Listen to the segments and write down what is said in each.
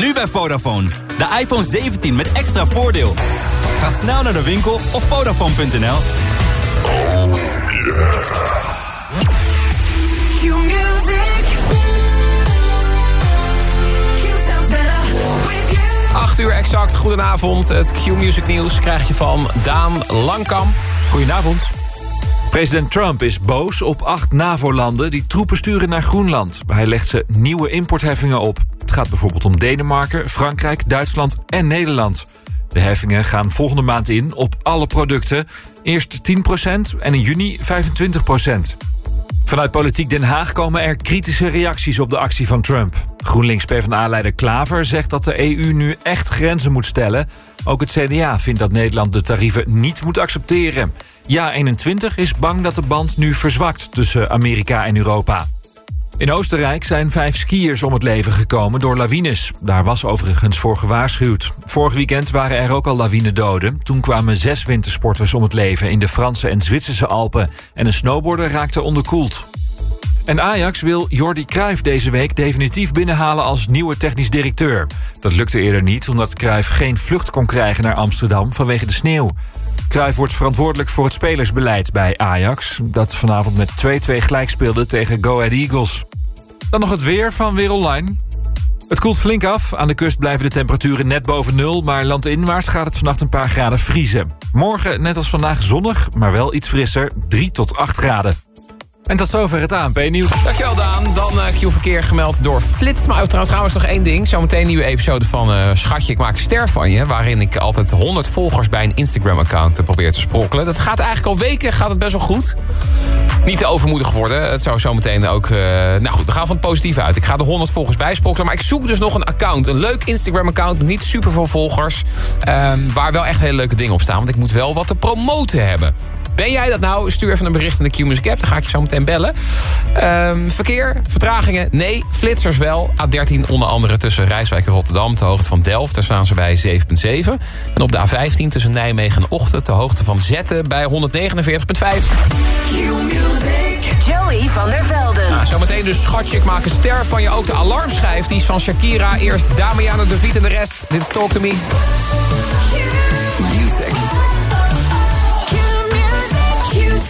Nu bij Vodafone. De iPhone 17 met extra voordeel. Ga snel naar de winkel op Vodafone.nl. Oh yeah. 8 uur exact, goedenavond. Het Q-Music Nieuws krijg je van Daan Langkamp. Goedenavond. President Trump is boos op acht NAVO-landen die troepen sturen naar Groenland. Hij legt ze nieuwe importheffingen op. Gaat bijvoorbeeld om Denemarken, Frankrijk, Duitsland en Nederland. De heffingen gaan volgende maand in op alle producten. Eerst 10% en in juni 25%. Vanuit Politiek Den Haag komen er kritische reacties op de actie van Trump. GroenLinks PvdA-leider Klaver zegt dat de EU nu echt grenzen moet stellen. Ook het CDA vindt dat Nederland de tarieven niet moet accepteren. Ja21 is bang dat de band nu verzwakt tussen Amerika en Europa. In Oostenrijk zijn vijf skiers om het leven gekomen door lawines. Daar was overigens voor gewaarschuwd. Vorig weekend waren er ook al lawinedoden. Toen kwamen zes wintersporters om het leven in de Franse en Zwitserse Alpen. En een snowboarder raakte onderkoeld. En Ajax wil Jordi Cruijff deze week definitief binnenhalen als nieuwe technisch directeur. Dat lukte eerder niet omdat Cruijff geen vlucht kon krijgen naar Amsterdam vanwege de sneeuw. Cruijff wordt verantwoordelijk voor het spelersbeleid bij Ajax... dat vanavond met 2-2 gelijk speelde tegen Go Ahead Eagles. Dan nog het weer van Weer Online. Het koelt flink af. Aan de kust blijven de temperaturen net boven nul... maar landinwaarts gaat het vannacht een paar graden vriezen. Morgen, net als vandaag, zonnig, maar wel iets frisser. 3 tot 8 graden. En tot zover het ANP-nieuws. Dankjewel Daan. Dan uh, Q-verkeer gemeld door Flits. Maar trouwens, trouwens nog één ding. Zometeen een nieuwe episode van uh, Schatje, ik maak ster van je. Waarin ik altijd 100 volgers bij een Instagram-account uh, probeer te sprokkelen. Dat gaat eigenlijk al weken gaat het best wel goed. Niet te overmoedig worden. Het zou zometeen ook... nou goed, we gaan van het positieve uit. Ik ga de 100 volgers bijsprokkelen. Maar ik zoek dus nog een account. Een leuk Instagram-account. Niet super veel volgers. Um, waar wel echt hele leuke dingen op staan. Want ik moet wel wat te promoten hebben. Ben jij dat nou? Stuur even een bericht in de Q-Music app. Dan ga ik je zo meteen bellen. Um, verkeer, vertragingen? Nee. Flitsers wel. A13 onder andere tussen Rijswijk en Rotterdam. Ter hoogte van Delft. Daar staan ze bij 7,7. En op de A15 tussen Nijmegen en Ochten. Ter hoogte van Zetten bij 149,5. Joey van der Velden. Nou, zometeen dus schatje, ik maak een ster van je. Ook de alarmschijf, die is van Shakira. Eerst Damiano De Viet en de rest. Dit is Talk To Me.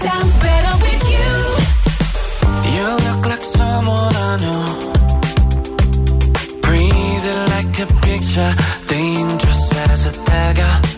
Sounds better with you. You look like someone I know. Breathing like a picture, dangerous as a dagger.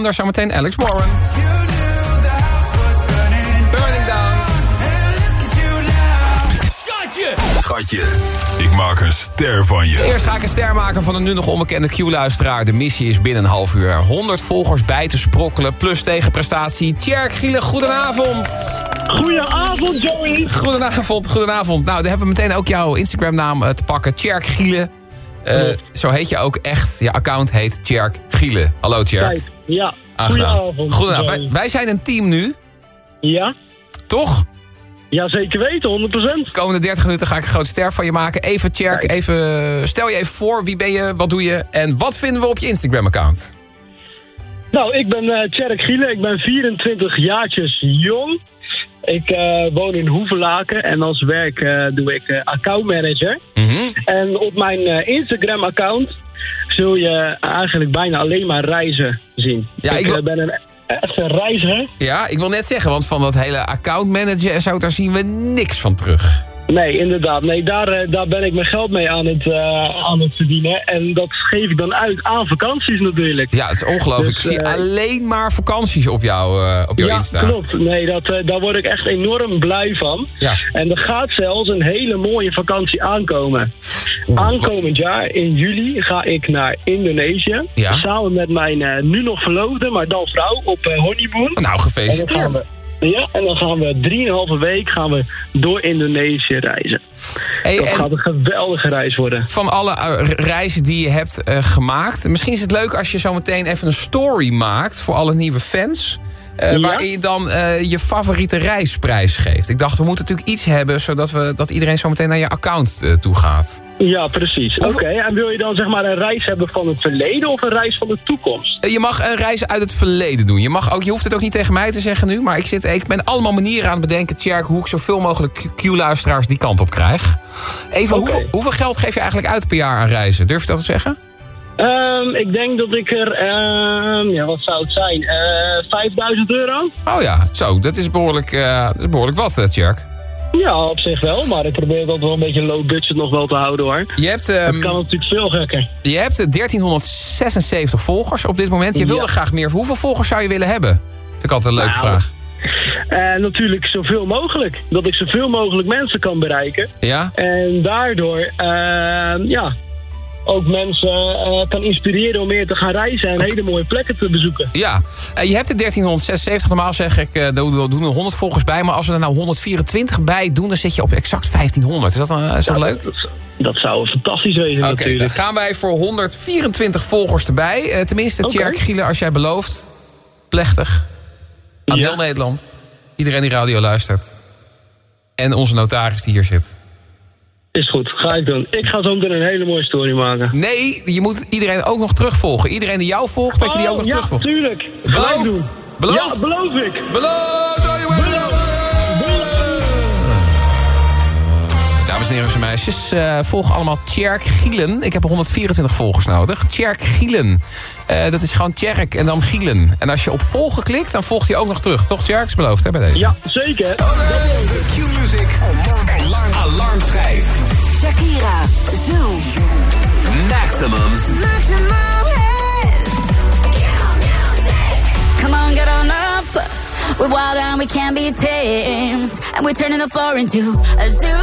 Thunder, zometeen Alex Warren. Burning down. Schatje, ik maak een ster van je. Eerst ga ik een ster maken van een nu nog onbekende Q-luisteraar. De missie is binnen een half uur 100 volgers bij te sprokkelen. Plus tegenprestatie. Tjerk Gielen, goedenavond. Goedenavond, Joey. Goedenavond, goedenavond. Nou, dan hebben we meteen ook jouw Instagram-naam eh, te pakken. Tjerk Gielen. Eh, zo heet je ook echt. Je account heet Tjerk Gielen. Hallo Tjerk. Ja. Aangenaam. Goedenavond. Goedenavond. Wij, wij zijn een team nu, Ja? toch? Ja, zeker weten, 100%. De komende 30 minuten ga ik een groot ster van je maken. Even Tjerk, even, stel je even voor. Wie ben je, wat doe je en wat vinden we op je Instagram-account? Nou, ik ben eh Tjerk Gielen. Ik ben 24 jaartjes jong. Ik eh, woon in Hoevelaken en als werk eh, doe ik accountmanager. Mhm. En op mijn Instagram-account zul je eigenlijk bijna alleen maar reizen zien. Ja, ik ben een echte reiziger. Ja, ik wil net zeggen, want van dat hele accountmanager en zo, daar zien we niks van terug. Nee, inderdaad. Nee, daar, eh, daar ben ik mijn geld mee aan het, eh, aan het verdienen. En dat geef ik dan uit aan vakanties natuurlijk. Ja, het is ongelooflijk. Dus, ik zie eh, alleen maar vakanties op, jou, eh, op jouw ja, Insta. klopt. Nee, dat, daar word ik echt enorm blij van. Ja. En er gaat zelfs een hele mooie vakantie aankomen. Aankomend jaar, in juli, ga ik naar Indonesië. Ja. Samen met mijn nu nog verloofde, maar dan vrouw, op honeymoon. Nou, gefeliciteerd. Ja, en dan gaan we drieënhalve week gaan we door Indonesië reizen. Hey, Dat gaat een geweldige reis worden. van alle eh, reizen die je hebt eh, gemaakt... misschien is het leuk als je zo meteen even een story maakt... voor alle nieuwe fans... eh, Ja? waarin je dan eh, je favoriete reisprijs geeft. Ik dacht, we moeten natuurlijk iets hebben... zodat we, dat iedereen zo meteen naar je account eh, toe gaat. Ja, precies. Oké, en wil je dan zeg maar een reis hebben van het verleden of een reis van de toekomst? Eh, Je mag een reis uit het verleden doen. Je, mag ook, je hoeft het ook niet tegen mij te zeggen nu. Maar ik, zit, ik ben allemaal manieren aan het bedenken... Tjerk, hoe ik zoveel mogelijk Q-luisteraars die kant op krijg. Even, hoeveel, hoeveel geld geef je eigenlijk uit per jaar aan reizen? Durf je dat te zeggen? Ehm, ik denk dat ik er, ehm, ja, wat zou het zijn? Eh 5000 euro? Oh ja, zo. Dat is behoorlijk, eh, dat is behoorlijk wat, eh, Tjerk. Ja, op zich wel, maar ik probeer dat wel een beetje low budget nog wel te houden hoor. Je hebt, Dat ehm, kan natuurlijk veel gekker. je hebt eh, 1376 volgers op dit moment. Je wil Ja. er graag meer. Hoeveel volgers zou je willen hebben? Vind ik altijd een leuke Nou, vraag. En natuurlijk zoveel mogelijk. Dat ik zoveel mogelijk mensen kan bereiken. Ja? En daardoor, ja, ook mensen eh, kan inspireren om meer te gaan reizen en hele mooie plekken te bezoeken. Ja. Eh, je hebt de 1376. Normaal zeg ik, daar doen er 100 volgers bij. Maar als we er nou 124 bij doen, dan zit je op exact 1500. Is dat, is dat leuk? Dat, dat zou fantastisch wezen Oké, dan gaan wij voor 124 volgers erbij. Tenminste, Oké. Tjerk Gielen, als jij belooft. Plechtig. Aan Ja. heel Nederland. Iedereen die radio luistert. En onze notaris die hier zit. Is goed, ga ik doen. Ik ga zo meteen een hele mooie story maken. Nee, je moet iedereen ook nog terugvolgen. Iedereen die jou volgt, dat je die ook nog Oh, ja, terugvolgt. tuurlijk. Ik doen. Beloofd? Beloofd? Ja, beloof ik. Beloofd! En heren en meisjes, eh, volg allemaal Tjerk Gielen. Ik heb 124 volgers nodig. Tjerk Gielen. Eh, dat is gewoon Tjerk en dan Gielen. En als je op volgen klikt, dan volgt hij ook nog terug. Toch, Tjerk? Is beloofd, hè, bij deze? Ja, zeker. De Q-Music Alarm, alarmschijf. Shakira, Zoo, Maximum. Come on, get on up. We're wild and we can't be tamed. And we're turning the floor into a zoo.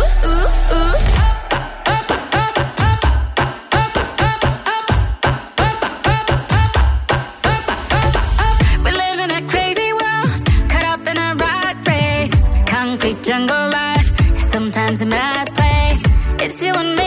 We live in a crazy world, caught up in a rat race. Concrete jungle life, sometimes a mad place. It's you and me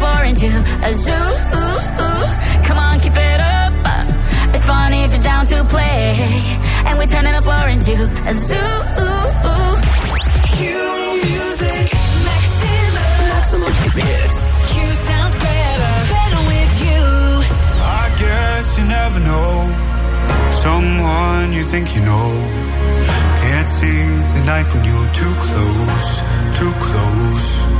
for and a zoo. Ooh, ooh. Come on, keep it up. It's fun if you're down to play. And we're turning the floor into a zoo. Ooh, ooh. Q music, maximum. Maximum hits. Q sounds better, better with you. I guess you never know someone you think you know. Can't see the knife when you're too close, too close.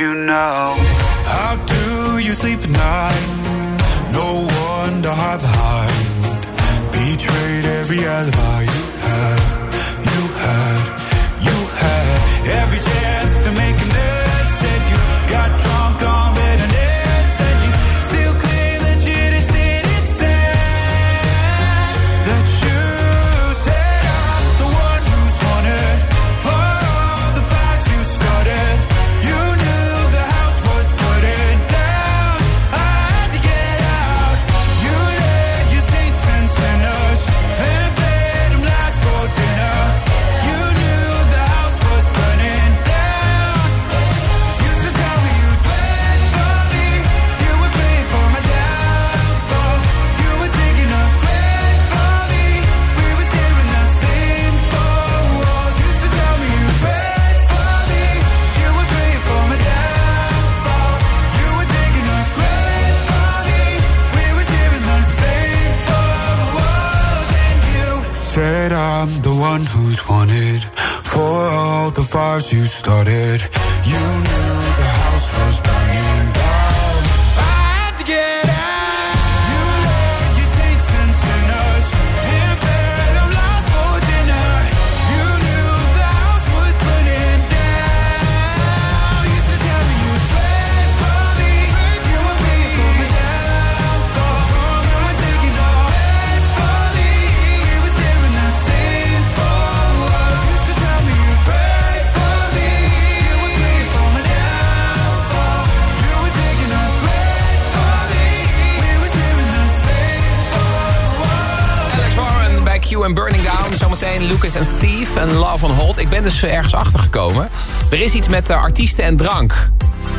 you know. How do you sleep at night? No one to hide behind. Betrayed every alibi ben dus ergens achtergekomen. Er is iets met eh, artiesten en drank.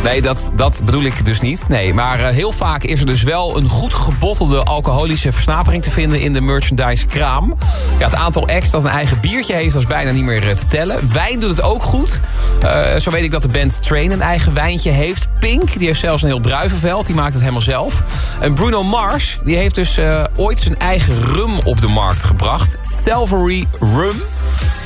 Nee, dat, dat bedoel ik dus niet. Nee, maar eh, heel vaak is er dus wel een goed gebottelde alcoholische versnapering te vinden in de merchandise kraam. Ja, het aantal acts dat een eigen biertje heeft, dat is bijna niet meer eh, te tellen. Wijn doet het ook goed. Zo weet ik dat de band Train een eigen wijntje heeft. Pink, die heeft zelfs een heel druivenveld, die maakt het helemaal zelf. En Bruno Mars, die heeft dus ooit zijn eigen rum op de markt gebracht. Salvary Rum.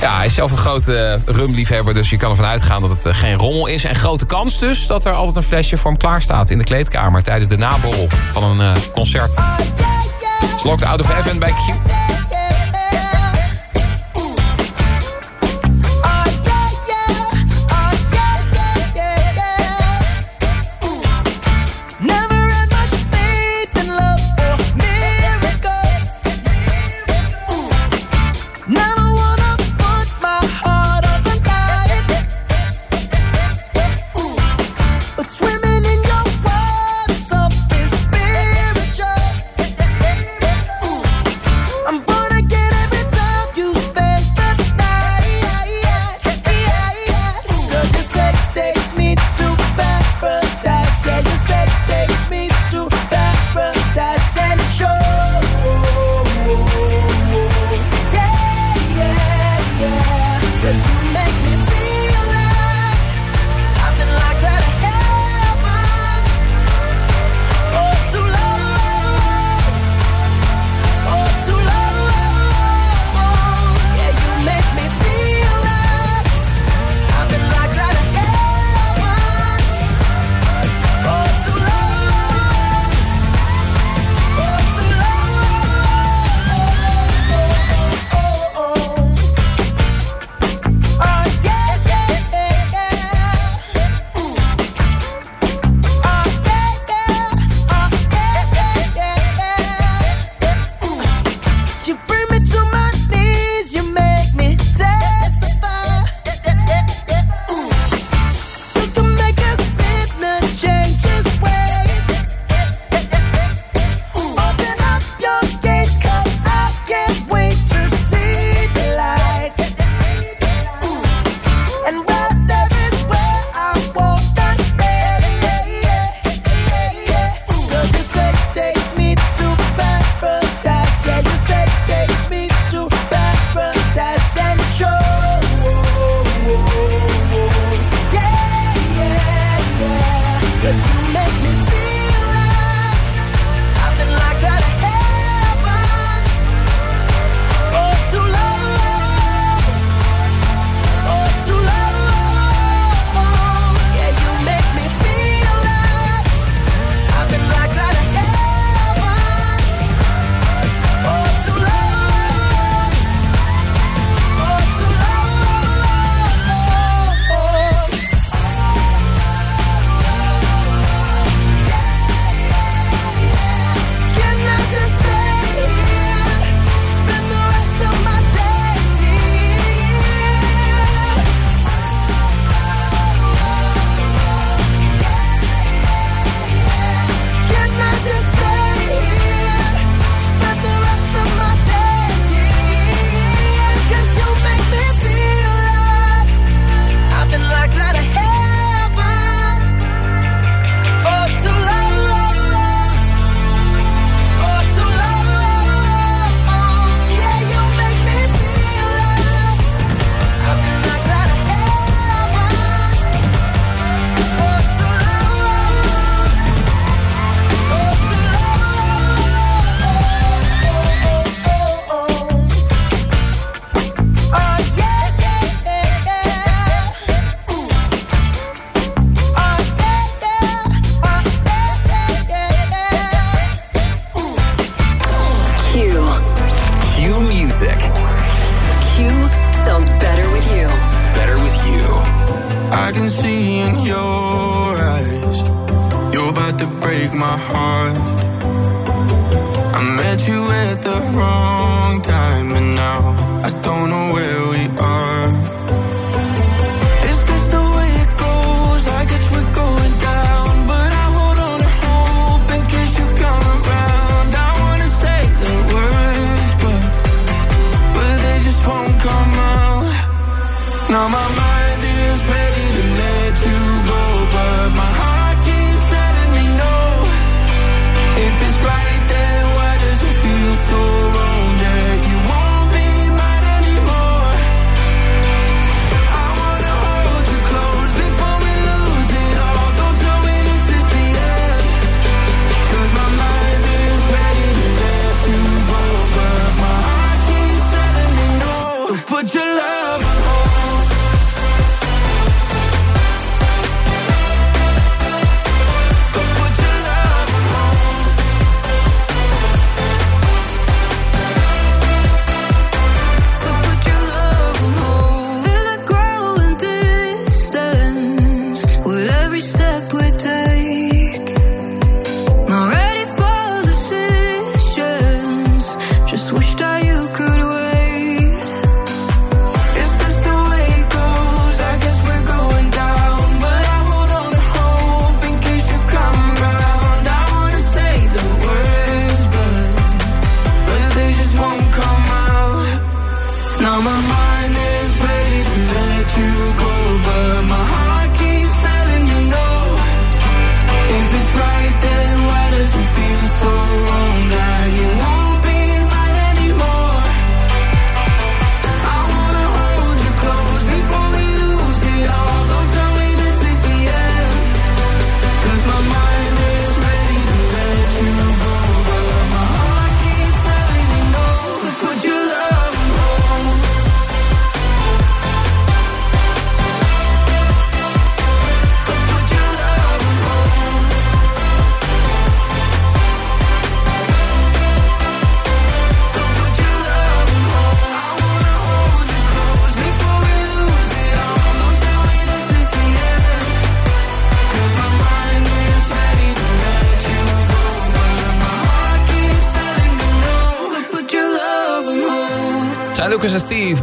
Ja, hij is zelf een grote eh, rumliefhebber, dus je kan ervan uitgaan dat het eh, geen rommel is. En grote kans dus dat er altijd een flesje voor hem klaar staat in de kleedkamer... tijdens de naborrel van een eh, concert. Slok de Out of Heaven bij Q.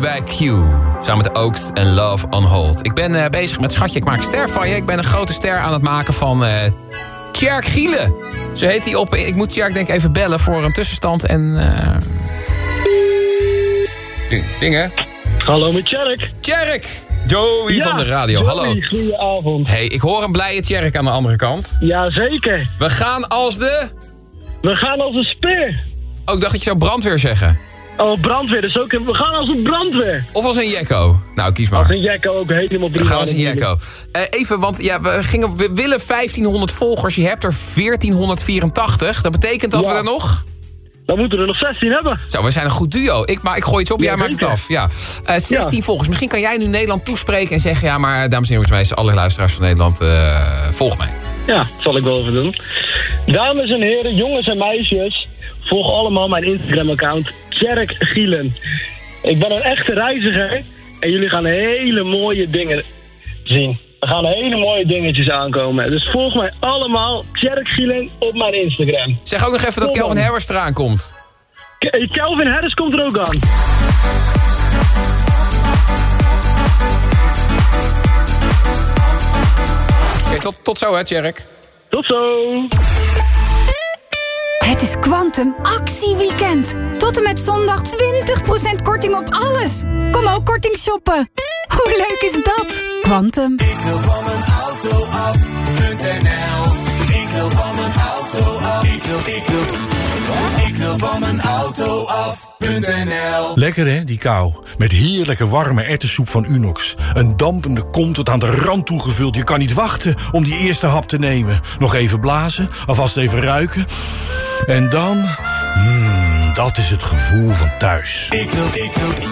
bij Q. Samen met Oaks en Love on Hold. Ik ben eh, bezig met Schatje, ik maak een ster van je. Ik ben een grote ster aan het maken van eh Tjerk Gielen. Zo heet hij op. Ik moet Tjerk denk ik even bellen voor een tussenstand en... eh ding- Dingen. Hallo met Tjerk. Tjerk! Joey van de radio, Joey, hallo. Goedenavond. Hey, ik hoor een blije Tjerk aan de andere kant. Jazeker. We gaan als de... We gaan als een speer. Oh, ik dacht dat je zou brandweer zeggen. Oh, brandweer. Dus ook een- we gaan als een brandweer. Of als een jekko. Nou, kies maar. Als een jekko ook helemaal We prima. gaan als een jekko. Eh, even, want ja, we, gingen, we willen 1500 volgers. Je hebt er 1484. Dat betekent dat Ja. we er nog... Dan moeten we er nog 16 hebben. Zo, we zijn een goed duo. Ik, maar ik gooi iets op, Ja, jij maakt het af. Ja. Eh, 16 Ja. volgers. Misschien kan jij nu Nederland toespreken en zeggen... ja, maar dames en heren, alle luisteraars van Nederland... eh, volg mij. Ja, dat zal ik wel even doen. Dames en heren, jongens en meisjes, volg allemaal mijn Instagram-account Tjerk Gielen. Ik ben een echte reiziger en jullie gaan hele mooie dingen zien. Er gaan hele mooie dingetjes aankomen. Dus volg mij allemaal Tjerk Gielen op mijn Instagram. Zeg ook nog even dat Kelvin. Harris eraan komt. K- Kelvin Harris komt er ook aan. Oké, tot, tot zo hè, Tjerk. Tot zo! Het is Quantum Actieweekend. Tot en met zondag 20% korting op alles. Kom ook korting shoppen. Hoe leuk is dat? Quantum. Ik wil van mijn auto af.nl Ik wil van mijn auto af. Ik wil, ik wil, wil van mijn auto af.nl Lekker hè, die kou. Met heerlijke warme erwtensoep van Unox. Een dampende kom tot aan de rand toegevuld. Je kan niet wachten om die eerste hap te nemen. Nog even blazen, alvast even ruiken. En dan... Mmm, dat is het gevoel van thuis. Ik wil, ik wil,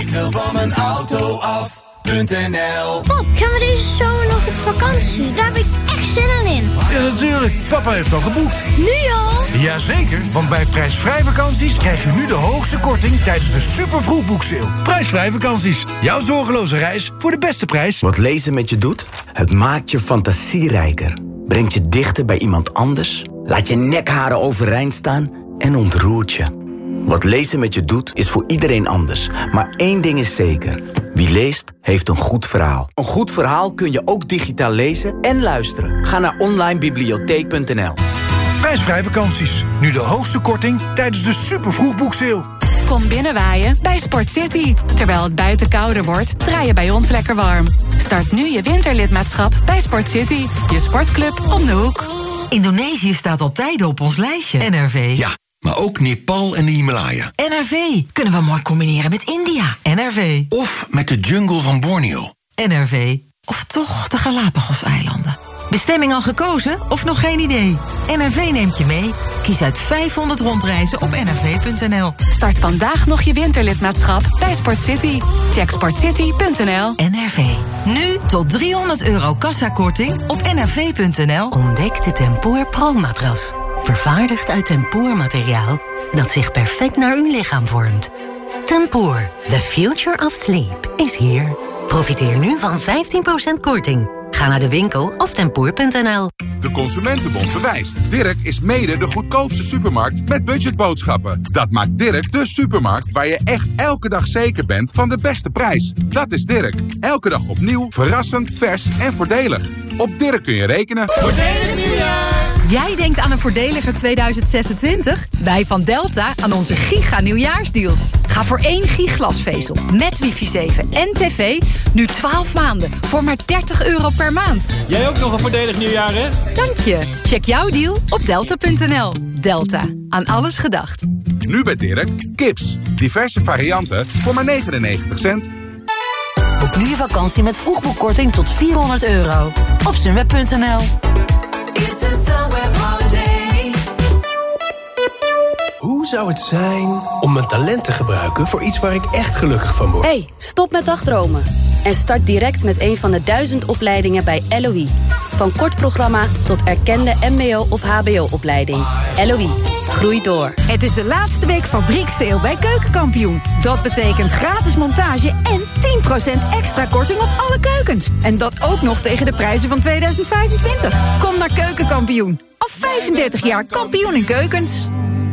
ik wil van mijn auto af.nl Pap, gaan we deze zomer nog op vakantie? Daar heb ik echt zin in. Ja, natuurlijk. Papa heeft al geboekt. Nu al? Jazeker, want bij prijsvrij vakanties krijg je nu de hoogste korting tijdens de super vroegboekseil. Prijsvrij vakanties. Jouw zorgeloze reis voor de beste prijs. Wat lezen met je doet? Het maakt je fantasierijker. Brengt je dichter bij iemand anders. Laat je nekharen overeind staan en ontroert je. Wat lezen met je doet is voor iedereen anders. Maar één ding is zeker. Wie leest, heeft een goed verhaal. Een goed verhaal kun je ook digitaal lezen en luisteren. Ga naar onlinebibliotheek.nl Prijsvrij vakanties. Nu de hoogste korting tijdens de super vroegboekseil. Kom binnenwaaien bij Sport City. Terwijl het buiten kouder wordt, draai je bij ons lekker warm. Start nu je winterlidmaatschap bij Sport City. Je sportclub om de hoek. Indonesië staat al tijden op ons lijstje. NRV. Ja, maar ook Nepal en de Himalaya. NRV. Kunnen we mooi combineren met India. NRV. Of met de jungle van Borneo. NRV. Of toch de Galapagos-eilanden. Bestemming al gekozen of nog geen idee? NRV neemt je mee. Kies uit 500 rondreizen op nrv.nl. Start vandaag nog je winterlidmaatschap bij Sport City. Check sportcity.nl. NRV. Nu tot 300 euro kassakorting op nrv.nl. Ontdek de Tempoor Pro-matras. Vervaardigd uit tempoormateriaal dat zich perfect naar uw lichaam vormt. Tempoor, the future of sleep, is here. Profiteer nu van 15% korting. Ga naar de winkel of tempoor.nl. De Consumentenbond bewijst. Dirk is mede de goedkoopste supermarkt met budgetboodschappen. Dat maakt Dirk de supermarkt waar je echt elke dag zeker bent van de beste prijs. Dat is Dirk. Elke dag opnieuw, verrassend, vers en voordelig. Op Dirk kun je rekenen. Voordelig nieuwjaar! Jij denkt aan een voordeliger 2026? Wij van Delta aan onze giga nieuwjaarsdeals. Ga voor één giglasvezel met wifi 7 en tv nu 12 maanden voor maar 30 euro per maand. Jij ook nog een voordelig nieuwjaar, hè? Dank je. Check jouw deal op delta.nl. Delta. Aan alles gedacht. Nu bij Dirk, kips. Diverse varianten voor maar 99 cent. Boek nu je vakantie met vroegboekkorting tot 400 euro. Op sunweb.nl. Hoe zou het zijn om mijn talent te gebruiken voor iets waar ik echt gelukkig van word? Hey, stop met dagdromen. En start direct met een van de duizend opleidingen bij LOE. Van kort programma tot erkende mbo- of hbo-opleiding. LOE, groei door. Het is de laatste week fabrieksteel bij Keukenkampioen. Dat betekent gratis montage en 10% extra korting op alle keukens. En dat ook nog tegen de prijzen van 2025. Kom naar Keukenkampioen. Al 35 jaar kampioen in keukens.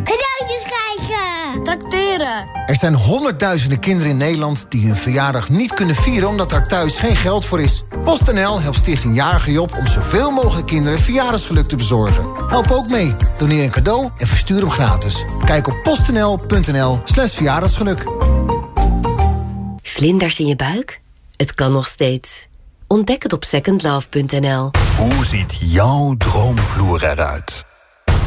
Cadeautjes krijgen! Tracteren. Er zijn honderdduizenden kinderen in Nederland die hun verjaardag niet kunnen vieren omdat daar thuis geen geld voor is. PostNL helpt Stichting Jarige Job om zoveel mogelijk kinderen verjaardagsgeluk te bezorgen. Help ook mee. Doneer een cadeau en verstuur hem gratis. Kijk op postnl.nl slash verjaardagsgeluk. Vlinders in je buik? Het kan nog steeds. Ontdek het op secondlove.nl. Hoe ziet jouw droomvloer eruit?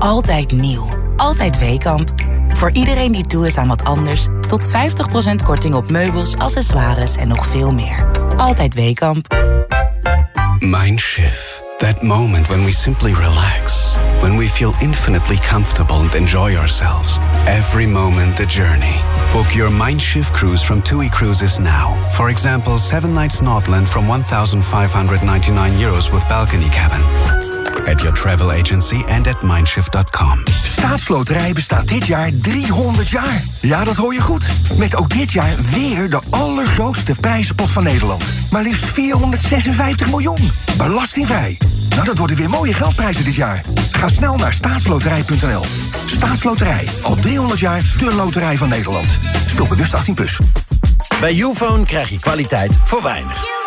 Altijd nieuw. Altijd Weekamp. Voor iedereen die toe is aan wat anders... tot 50% korting op meubels, accessoires en nog veel meer. Altijd Weekamp. Mindshift. That moment when we simply relax. When we feel infinitely comfortable and enjoy ourselves. Every moment the journey. Book your Mindshift cruise from TUI Cruises now. For example, 7 nights Nordland from 1,599 euros with balcony cabin. At your travel agency and at mindshift.com. Staatsloterij bestaat dit jaar 300 jaar. Ja, dat hoor je goed. Met ook dit jaar weer de allergrootste prijzenpot van Nederland. Maar liefst 456 miljoen. Belastingvrij. Nou, dat worden weer mooie geldprijzen dit jaar. Ga snel naar staatsloterij.nl. Staatsloterij. Al 300 jaar de loterij van Nederland. Speel bewust 18+. Plus. Bij Ufone krijg je kwaliteit voor weinig.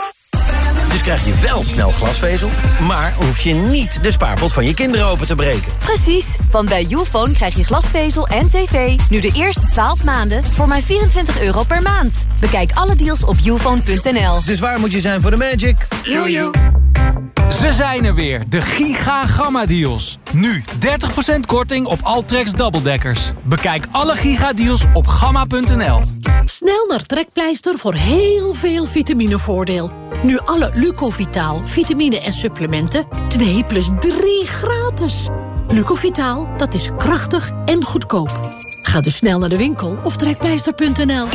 Krijg je wel snel glasvezel, maar hoef je niet de spaarpot van je kinderen open te breken. Precies, want bij Ufone krijg je glasvezel en tv nu de eerste 12 maanden voor maar 24 euro per maand. Bekijk alle deals op ufone.nl. Dus waar moet je zijn voor de magic? Jojo. Ze zijn er weer, de Giga Gamma Deals. Nu 30% korting op Altrex dubbeldekkers. Bekijk alle Giga Deals op gamma.nl. Snel naar Trekpleister voor heel veel vitaminevoordeel. Nu alle Lucovitaal, vitamine en supplementen 2 plus 3 gratis. Lucovitaal, dat is krachtig en goedkoop. Ga dus snel naar de winkel of trekpleister.nl.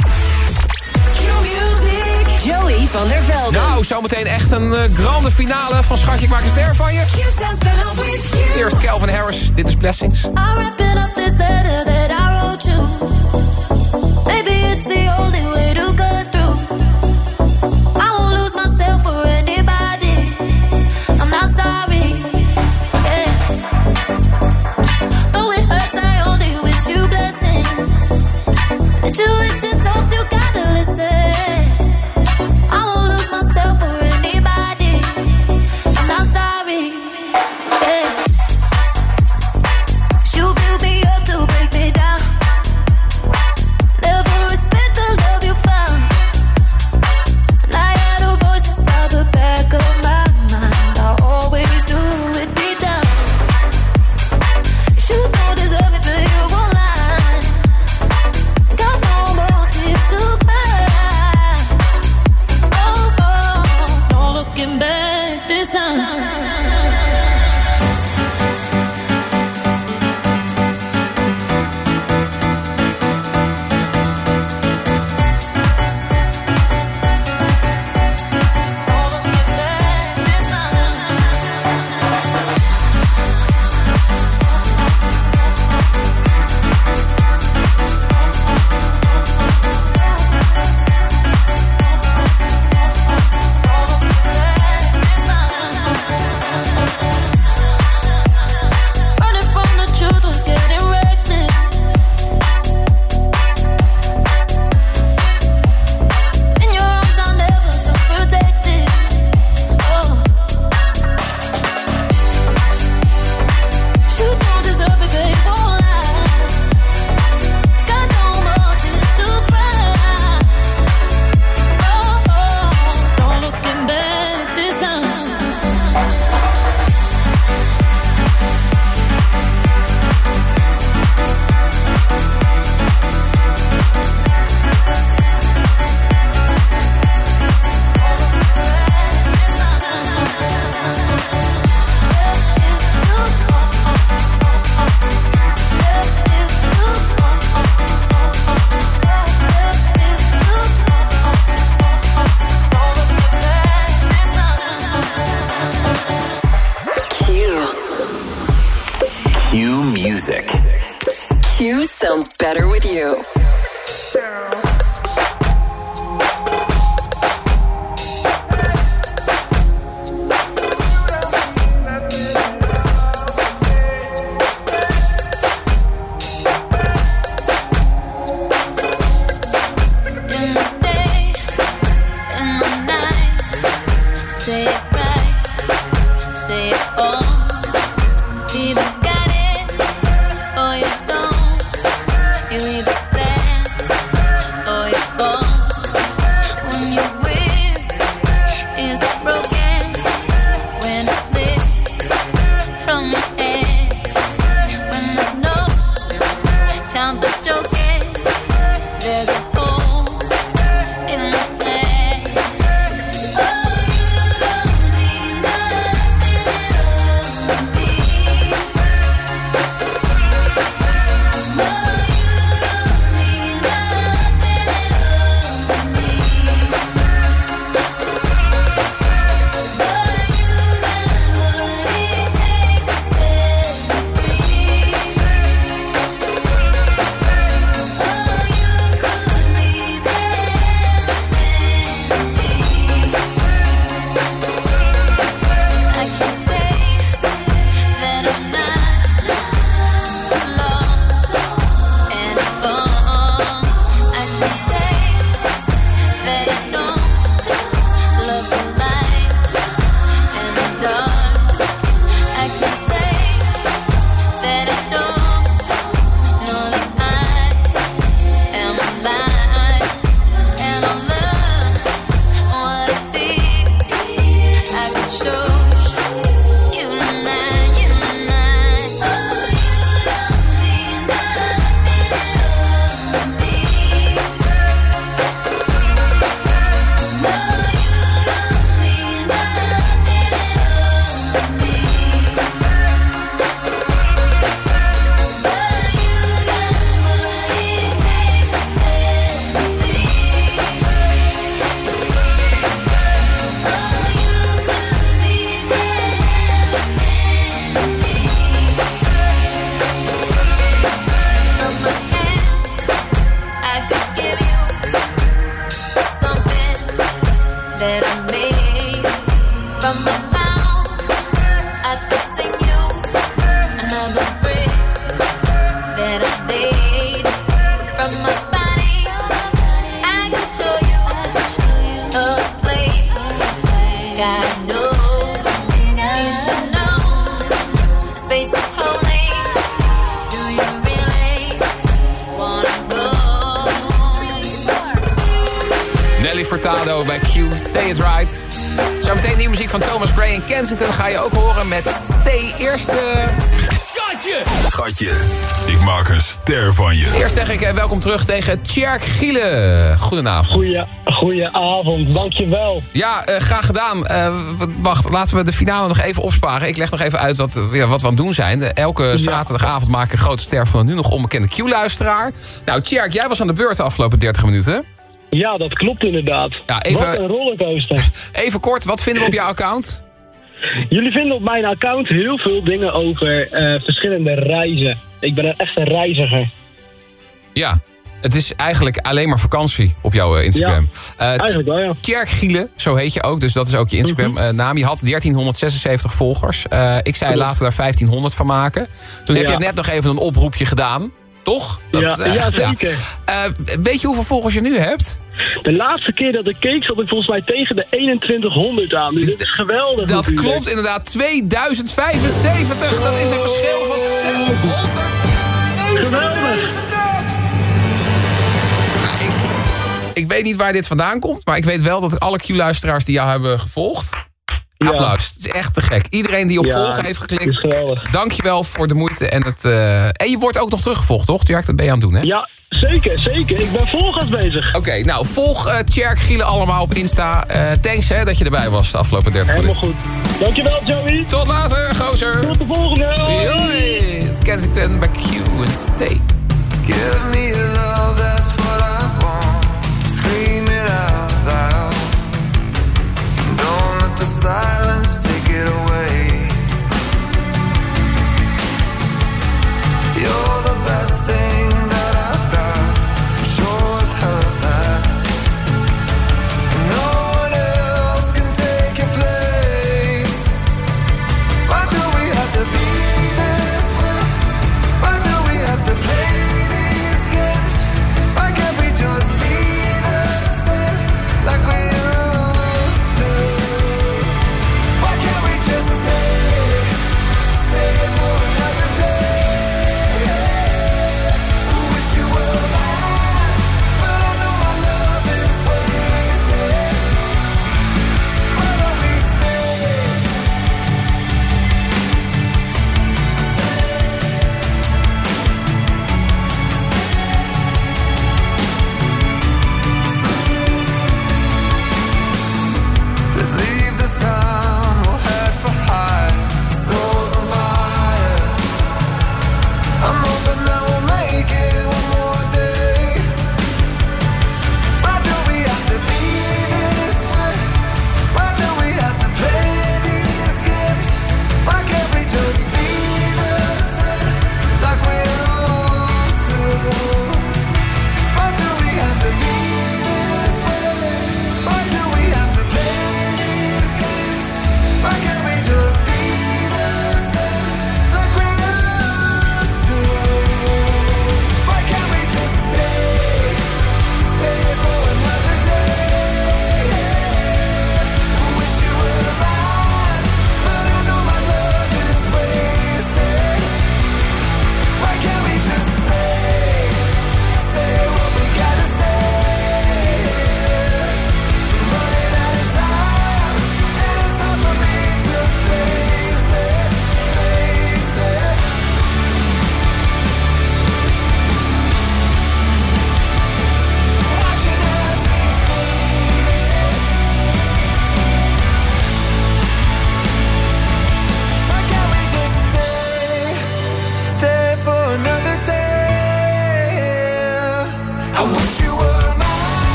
Joey van der Velden. Nou, zometeen echt een uh, grande finale van Schatje, ik maak een ster van je. Eerst Calvin Harris, dit is Blessings. Wrapping up this letter that I wrote you. Maybe it's the only way to go through. I won't lose myself for anybody. I'm not sorry. Yeah. Though it hurts, I only wish you blessings. Intuition talks, you gotta listen. music. Q sounds better with you. Welkom terug tegen Tjerk Gielen. Goedenavond. Goeie, goedenavond, dankjewel. Ja, eh, graag gedaan. Eh, wacht, laten we de finale nog even opsparen. Ik leg nog even uit wat, ja, wat we aan het doen zijn. Elke zaterdagavond maak ik een grote ster van een nu nog onbekende Q-luisteraar. Nou, Tjerk, jij was aan de beurt de afgelopen 30 minuten. Ja, dat klopt inderdaad. Ja, even- Wat een rollercoaster. Even kort, wat vinden we op jouw account? Jullie vinden op mijn account heel veel dingen over eh, verschillende reizen. Ik ben een echte reiziger. Ja, het is eigenlijk alleen maar vakantie op jouw eh, Instagram. Ja, Eh, eigenlijk wel, ja. Tjerk Gielen, zo heet je ook. Dus dat is ook je Instagram Mhm. eh, naam. Je had 1376 volgers. Eh, ik zei Klopt. laten daar 1500 van maken. Toen heb je net nog even een oproepje gedaan. Toch? Dat, Ja, eh, ja, zeker. Eh, weet je hoeveel volgers je nu hebt? De laatste keer dat ik keek zat ik volgens mij tegen de 2100 aan. Dus dit is geweldig Dat natuurlijk. klopt inderdaad. 2075. Dat is een verschil van 600. Geweldig. Ik weet niet waar dit vandaan komt. Maar ik weet wel dat alle Q-luisteraars die jou hebben gevolgd... Applaus. Het is echt te gek. Iedereen die op Ja, volgen heeft geklikt. Dankjewel voor de moeite. En, het, eh, en je wordt ook nog teruggevolgd, toch? Tjerk, dat ben je aan het doen, hè? Ja, zeker, zeker. Ik ben volgas bezig. Oké, nou, volg eh Tjerk Gielen allemaal op Insta. Eh, thanks hè, dat je erbij was de afgelopen 30 Helemaal minuten. goed. Dankjewel, Joey. Tot later, gozer. Tot de volgende. Hoi. Kensington bij Q en Stay. Give me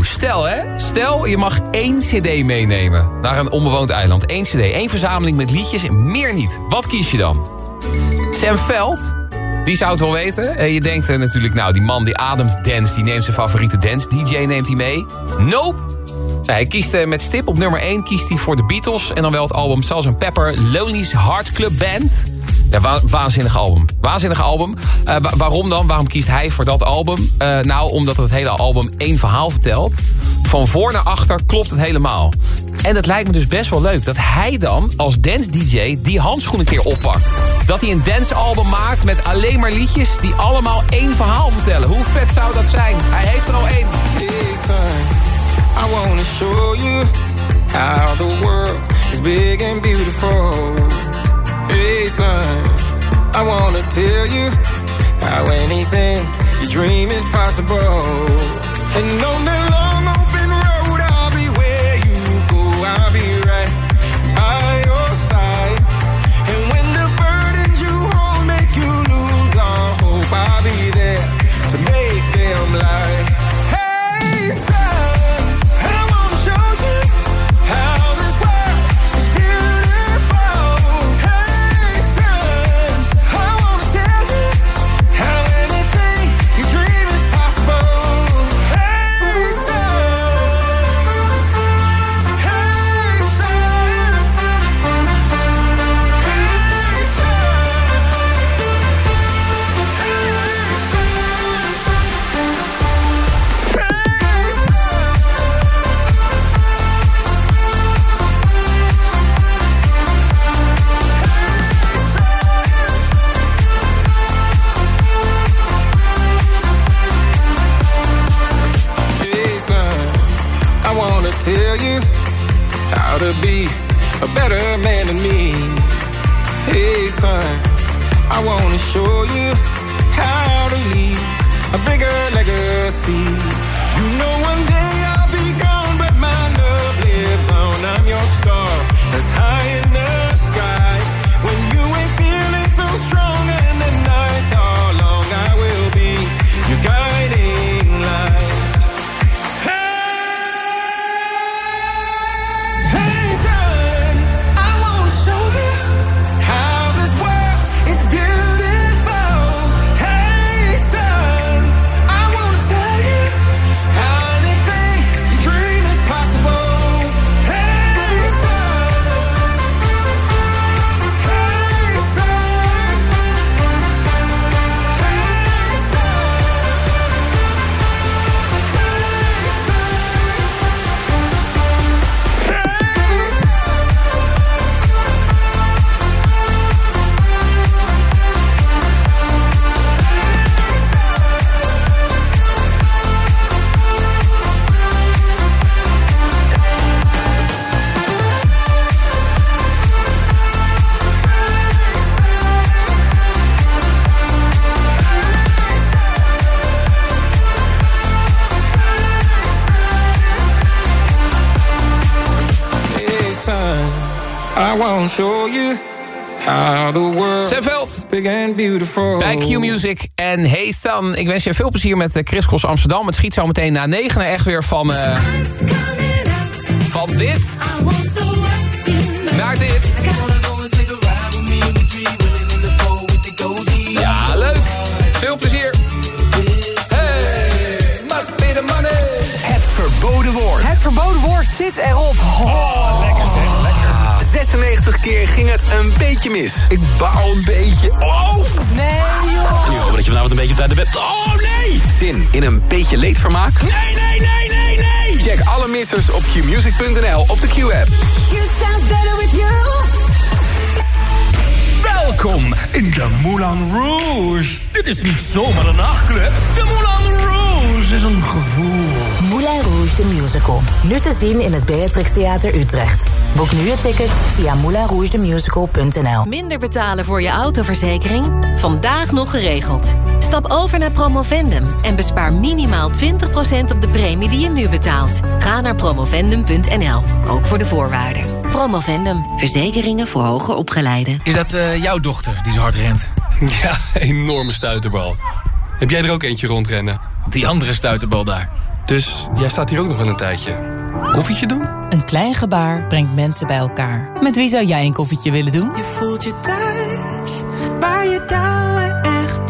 Stel hè, stel je mag één cd meenemen naar een onbewoond eiland. Eén cd, één verzameling met liedjes en meer niet. Wat kies je dan? Sam Veld, die zou het wel weten. Eh, Je denkt eh, natuurlijk, nou die man die ademt dance, die neemt zijn favoriete dance. DJ neemt hij mee. Nope. Hij kiest eh, met stip op nummer 1 kiest hij voor de Beatles. En dan wel het album Sgt. Pepper, Lonely's Heart Club Band. Ja, wa- waanzinnig album. Waanzinnig album. Eh, wa- waarom dan? Waarom kiest hij voor dat album? Eh, nou, omdat het hele album één verhaal vertelt. Van voor naar achter klopt het helemaal. En het lijkt me dus best wel leuk dat hij dan als dance-dj die handschoen een keer oppakt. Dat hij een dancealbum maakt met alleen maar liedjes die allemaal één verhaal vertellen. Hoe vet zou dat zijn? Hij heeft er al één. I show you how the world is big and beautiful. Son, I wanna tell you how anything you dream is possible. And on that long and beautiful. Bij Q Music en Hey San. Ik wens je veel plezier met eh, Chris Cross Amsterdam. Het schiet zo meteen na negen echt weer van... eh, van dit naar dit. Ja, leuk. Veel plezier. Hey, must be the money. Het verboden woord. Het verboden woord zit erop. Oh, lekker zeg. 96 keer ging het een beetje mis. Ik baal een beetje. Oh! Nee, joh. En nu hopen dat je vanavond een beetje op tijd bed... Oh, nee! Zin in een beetje leedvermaak? Nee, nee, nee, nee, nee! Check alle missers op qmusic.nl op de Q-app. You sounds better with you. Welkom in de Moulin Rouge. Dit is niet zomaar een nachtclub. De Moulin Rouge is een gevoel. Moulin Rouge de Musical. Nu te zien in het Beatrix Theater Utrecht. Boek nu je ticket via moulinrougedemusical.nl Minder betalen voor je autoverzekering? Vandaag nog geregeld. Stap over naar Promovendum en bespaar minimaal 20% op de premie die je nu betaalt. Ga naar promovendum.nl, ook voor de voorwaarden. Promovendum, verzekeringen voor hoger opgeleiden. Is dat eh, jouw dochter die zo hard rent? Ja, enorme stuiterbal. Heb jij er ook eentje rondrennen? Die andere stuiterbal daar. Dus jij staat hier ook nog wel een tijdje. Koffietje doen? Een klein gebaar brengt mensen bij elkaar. Met wie zou jij een koffietje willen doen? Je voelt je thuis, waar je touwen echt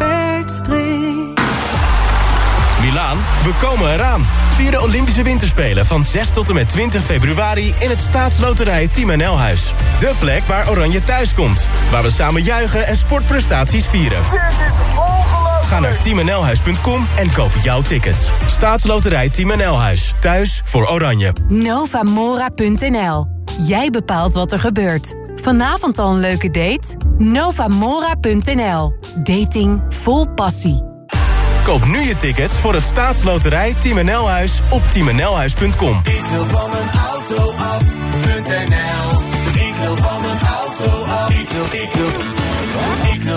Milaan, we komen eraan. Vier de Olympische Winterspelen van 6 tot en met 20 februari... in het staatsloterij Team NL Huis. De plek waar Oranje thuis komt. Waar we samen juichen en sportprestaties vieren. Dit is! Ga naar teamnlhuis.com en koop jouw tickets. Staatsloterij Team NL Huis. Thuis voor Oranje. Novamora.nl. Jij bepaalt wat er gebeurt. Vanavond al een leuke date? Novamora.nl. Dating vol passie. Koop nu je tickets voor het staatsloterij Team NL Huis op teamnlhuis.com. Ik wil van mijn auto af.nl Ik wil van mijn auto af. Ik wil, ik wil,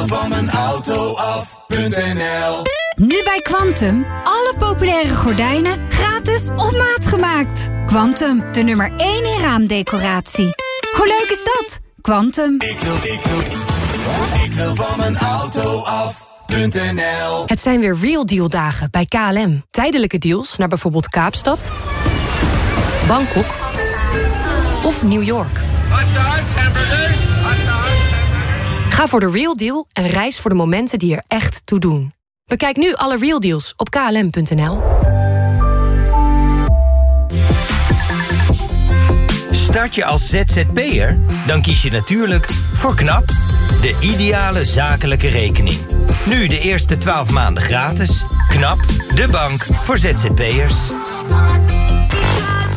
wil van mijn auto af.nl Nu bij Quantum. Alle populaire gordijnen gratis op maat gemaakt. Quantum, de nummer 1 in raamdecoratie. Hoe leuk is dat? Quantum. Ik wil, ik wil, ik wil van mijn auto af.nl Het zijn weer Real Deal dagen bij KLM. Tijdelijke deals naar bijvoorbeeld Kaapstad, Bangkok of New York. Ga voor de Real Deal en reis voor de momenten die er echt toe doen. Bekijk nu alle Real Deals op klm.nl. Start je als ZZP'er? Dan kies je natuurlijk voor KNAP, de ideale zakelijke rekening. Nu de eerste 12 maanden gratis. KNAP, de bank voor ZZP'ers.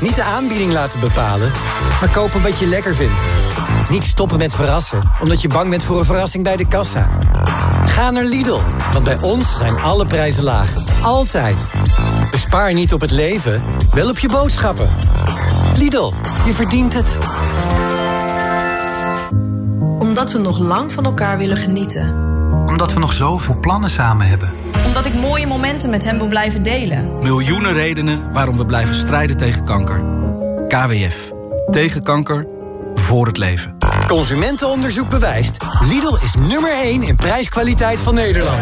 Niet de aanbieding laten bepalen, maar kopen wat je lekker vindt. Niet stoppen met verrassen, omdat je bang bent voor een verrassing bij de kassa. Ga naar Lidl, want bij ons zijn alle prijzen laag. Altijd. Bespaar niet op het leven, wel op je boodschappen. Lidl, je verdient het. Omdat we nog lang van elkaar willen genieten. Omdat we nog zoveel plannen samen hebben. Omdat ik mooie momenten met hem wil blijven delen. Miljoenen redenen waarom we blijven strijden tegen kanker. KWF. Tegen kanker. Voor het leven. Consumentenonderzoek bewijst. Lidl is nummer 1 in prijskwaliteit van Nederland.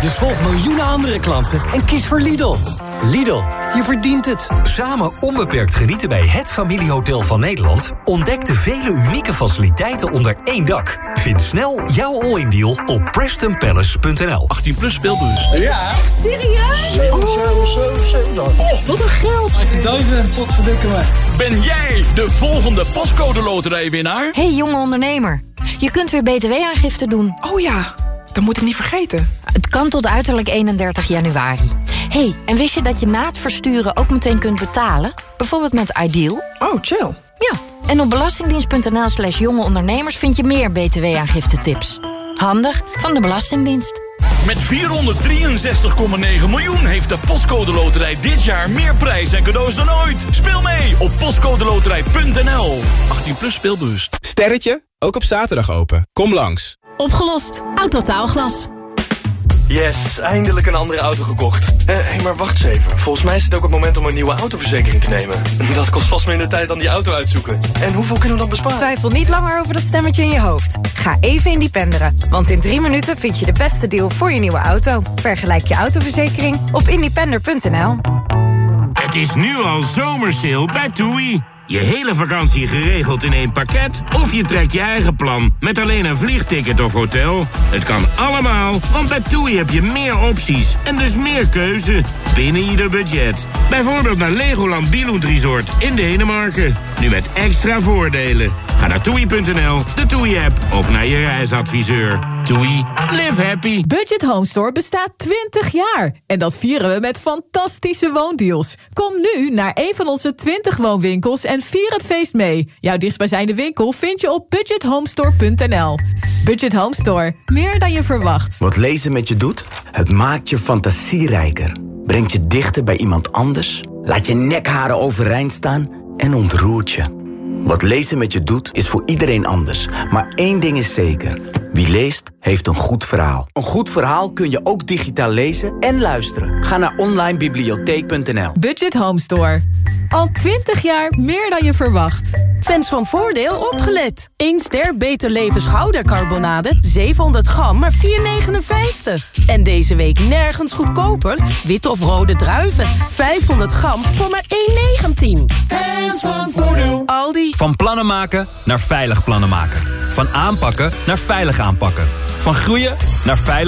Dus volg miljoenen andere klanten en kies voor Lidl. Lidl, je verdient het. Samen onbeperkt genieten bij het familiehotel van Nederland. Ontdek de vele unieke faciliteiten onder één dak. Vind snel jouw all-in deal op PrestonPalace.nl. 18 plus speelbus. Ja. Echt serieus? 7, 7, 7, 7. Oh, wat een geld. 18.000, wat verdikken me. Ben jij de volgende pascode loterijwinnaar? Hey jonge ondernemer, je kunt weer btw-aangifte doen. Oh ja, dat moet ik niet vergeten. Het kan tot uiterlijk 31 januari. hey, en wist je dat je na het versturen ook meteen kunt betalen? Bijvoorbeeld met Ideal? Oh, chill. Ja, en op belastingdienst.nl slash jonge ondernemers vind je meer btw-aangifte tips. Handig van de Belastingdienst. Met 463,9 miljoen heeft de Postcode Loterij dit jaar meer prijs en cadeaus dan ooit. Speel mee op postcodeloterij.nl. 18 plus speelbewust. Sterretje, ook op zaterdag open. Kom langs. Opgelost. Autotaalglas. Yes, eindelijk een andere auto gekocht. Hé, hey, maar wacht eens even. Volgens mij is het ook het moment om een nieuwe autoverzekering te nemen. Dat kost vast minder tijd dan die auto uitzoeken. En hoeveel kunnen we dan besparen? Twijfel niet langer over dat stemmetje in je hoofd. Ga even independeren, want in drie minuten vind je de beste deal voor je nieuwe auto. Vergelijk je autoverzekering op independer.nl. Het is nu al zomersale bij TUI. Je hele vakantie geregeld in één pakket? Of je trekt je eigen plan met alleen een vliegticket of hotel? Het kan allemaal, want bij TUI heb je meer opties en dus meer keuze binnen ieder budget. Bijvoorbeeld naar Legoland Billund Resort in Denemarken. Nu met extra voordelen. Ga naar toei.nl, de TUI-app of naar je reisadviseur. TUI, live happy. Budget Home Store bestaat 20 jaar. En dat vieren we met fantastische woondeals. Kom nu naar een van onze 20 woonwinkels en vier het feest mee. Jouw dichtstbijzijnde winkel vind je op budgethomestore.nl. Budget Home Store, meer dan je verwacht. Wat lezen met je doet? Het maakt je fantasierijker. Brengt je dichter bij iemand anders. Laat je nekharen overeind staan en ontroert je. Wat lezen met je doet, is voor iedereen anders. Maar één ding is zeker. Wie leest, heeft een goed verhaal. Een goed verhaal kun je ook digitaal lezen en luisteren. Ga naar onlinebibliotheek.nl Budget Home Store. Al 20 jaar meer dan je verwacht. Fans van Voordeel opgelet. 1 ster Beter Leven schoudercarbonade, 700 gram, maar 4,59. 3,50. En deze week nergens goedkoper. Witte of rode druiven. 500 gram voor maar 1,19. Hands van Voordeel. Aldi. Van plannen maken naar veilig plannen maken. Van aanpakken naar veilig aanpakken. Van groeien naar veilig